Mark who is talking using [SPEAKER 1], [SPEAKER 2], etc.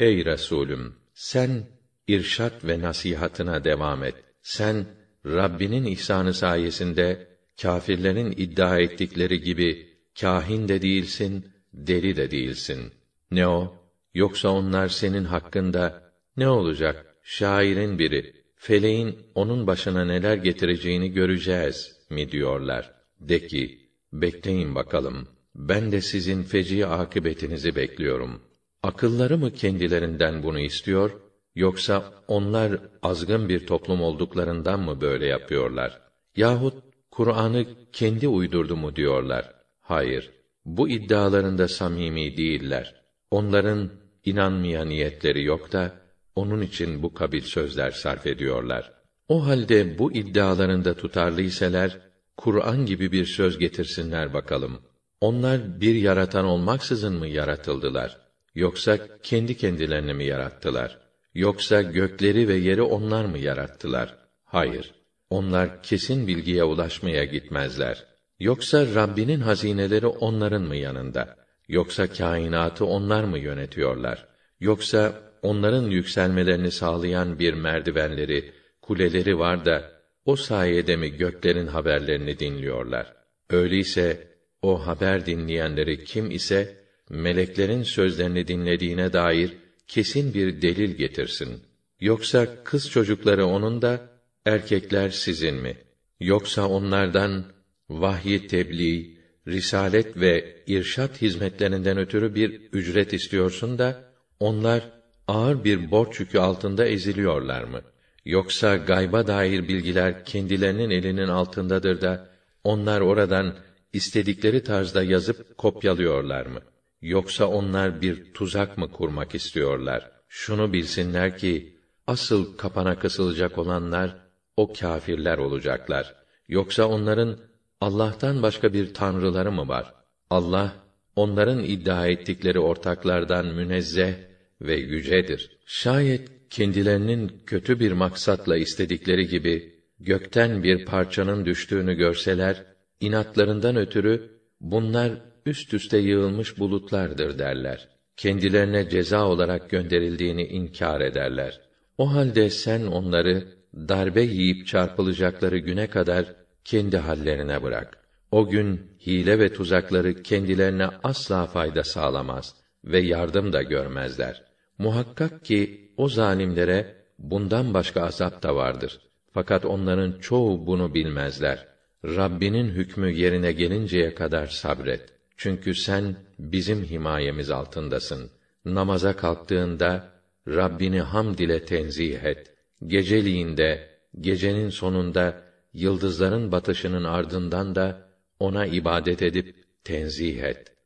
[SPEAKER 1] Ey Resulüm, sen irşat ve nasihatına devam et. Sen Rabbinin ihsanı sayesinde kâfirlerin iddia ettikleri gibi kahin de değilsin, deli de değilsin. Ne o? Yoksa onlar senin hakkında ne olacak? Şairin biri, feleğin onun başına neler getireceğini göreceğiz mi diyorlar. De ki, bekleyin bakalım. Ben de sizin feci akıbetinizi bekliyorum. Akılları mı kendilerinden bunu istiyor, yoksa onlar azgın bir toplum olduklarından mı böyle yapıyorlar? Yahut Kur'an'ı kendi uydurdu mu diyorlar? Hayır, bu iddialarında samimi değiller. Onların inanmaya niyetleri yok da onun için bu kabil sözler sarf ediyorlar. O halde bu iddialarında tutarlıyseler Kur'an gibi bir söz getirsinler bakalım. Onlar bir yaratan olmaksızın mı yaratıldılar? Yoksa kendi kendilerini mi yarattılar? Yoksa gökleri ve yeri onlar mı yarattılar? Hayır. Onlar kesin bilgiye ulaşmaya gitmezler. Yoksa Rabbinin hazineleri onların mı yanında? Yoksa kainatı onlar mı yönetiyorlar? Yoksa onların yükselmelerini sağlayan bir merdivenleri, kuleleri var da o sayede mi göklerin haberlerini dinliyorlar? Öyleyse o haber dinleyenleri kim ise meleklerin sözlerini dinlediğine dair kesin bir delil getirsin. Yoksa kız çocukları onun da erkekler sizin mi? Yoksa onlardan vahyi tebliğ, risalet ve irşat hizmetlerinden ötürü bir ücret istiyorsun da onlar ağır bir borç yükü altında eziliyorlar mı? Yoksa gayba dair bilgiler kendilerinin elinin altındadır da onlar oradan istedikleri tarzda yazıp kopyalıyorlar mı? Yoksa onlar bir tuzak mı kurmak istiyorlar? Şunu bilsinler ki asıl kapana kısılacak olanlar o kâfirler olacaklar. Yoksa onların Allah'tan başka bir tanrıları mı var? Allah onların iddia ettikleri ortaklardan münezzeh ve yücedir. Şayet kendilerinin kötü bir maksatla istedikleri gibi gökten bir parçanın düştüğünü görseler, inatlarından ötürü bunlar üst üste yığılmış bulutlardır derler. Kendilerine ceza olarak gönderildiğini inkar ederler. O halde sen onları darbe yiyip çarpılacakları güne kadar kendi hallerine bırak. O gün hile ve tuzakları kendilerine asla fayda sağlamaz ve yardım da görmezler. Muhakkak ki o zalimlere bundan başka azap da vardır. Fakat onların çoğu bunu bilmezler. Rabbinin hükmü yerine gelinceye kadar sabret. Çünkü sen bizim himayemiz altındasın. Namaza kalktığında Rabbini hamd ile tenzih et. Geceliğinde, gecenin sonunda yıldızların batışının ardından da ona ibadet edip tenzih et.